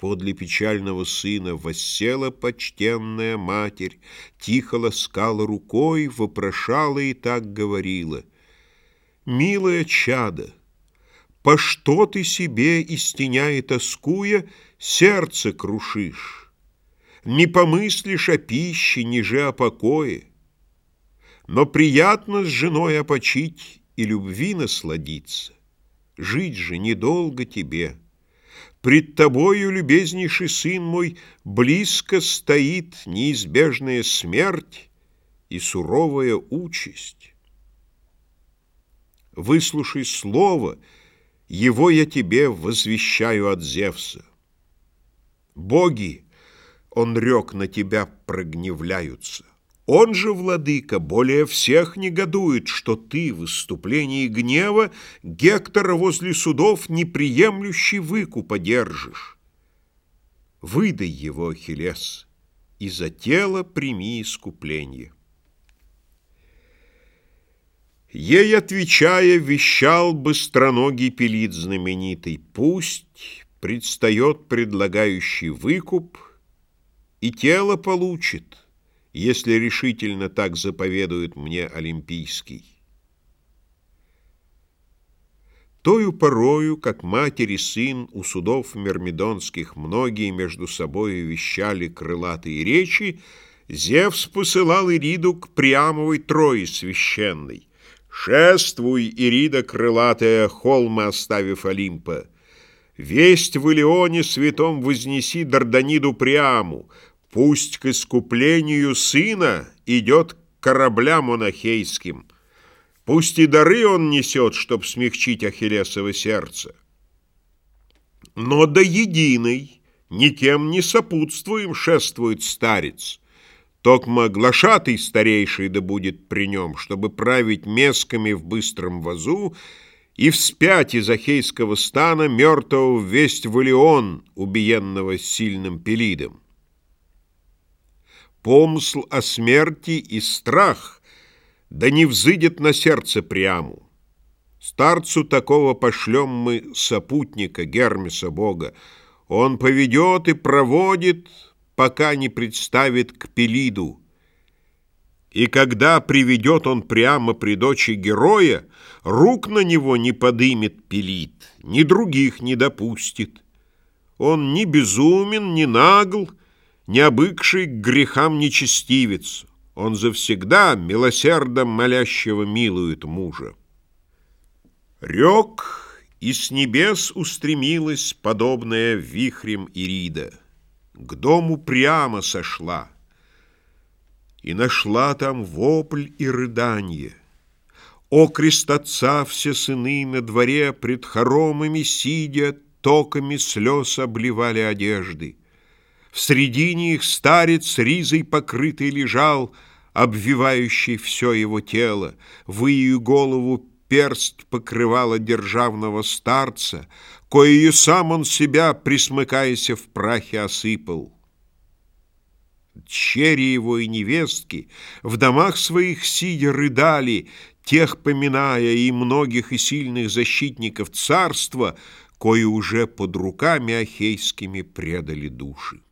Подле печального сына воссела почтенная матерь, Тихо ласкала рукой, вопрошала и так говорила. «Милое чадо, по что ты себе, истеня тоскуя, сердце крушишь? Не помыслишь о пище, ниже о покое. Но приятно с женой опочить и любви насладиться. Жить же недолго тебе». Пред тобою, любезнейший сын мой, Близко стоит неизбежная смерть И суровая участь. Выслушай слово, Его я тебе возвещаю от Зевса. Боги, он рек на тебя, прогневляются. Он же, владыка, более всех негодует, что ты в выступлении гнева Гектора возле судов неприемлющий выкупа держишь. Выдай его, Ахиллес, и за тело прими искупление. Ей отвечая, вещал быстроногий пелит знаменитый, Пусть предстает предлагающий выкуп, и тело получит — если решительно так заповедует мне Олимпийский. Тою порою, как матери сын у судов мирмидонских многие между собою вещали крылатые речи, Зевс посылал Ириду к Приамовой Трое священной. «Шествуй, Ирида крылатая, холма оставив Олимпа! Весть в Илеоне святом вознеси Дарданиду Приаму, Пусть к искуплению сына идет кораблям монахейским. Пусть и дары он несет, чтоб смягчить Ахиллесово сердце. Но до единой, никем не сопутствуем, шествует старец. Токма глашатый старейший да будет при нем, чтобы править месками в быстром вазу и вспять из Ахейского стана мертвого весть в Илеон, убиенного сильным Пелидом помысл о смерти и страх, да не взыдет на сердце пряму. Старцу такого пошлем мы сопутника Гермеса Бога. Он поведет и проводит, пока не представит к Пелиду. И когда приведет он прямо при дочи героя, рук на него не подымет Пелид, ни других не допустит. Он ни безумен, ни нагл, не обыкший к грехам нечестивец, он завсегда милосердом молящего милует мужа. Рек, и с небес устремилась, подобная вихрем Ирида, к дому прямо сошла, и нашла там вопль и рыданье. О, крест отца, все сыны на дворе пред хоромами сидя, токами слез обливали одежды. В средине их старец ризой покрытый лежал, обвивающий все его тело, в ее голову перст покрывала державного старца, коею сам он себя, присмыкаясь в прахе, осыпал. Дщери его и невестки в домах своих сидя рыдали, тех поминая и многих и сильных защитников царства, кои уже под руками ахейскими предали души.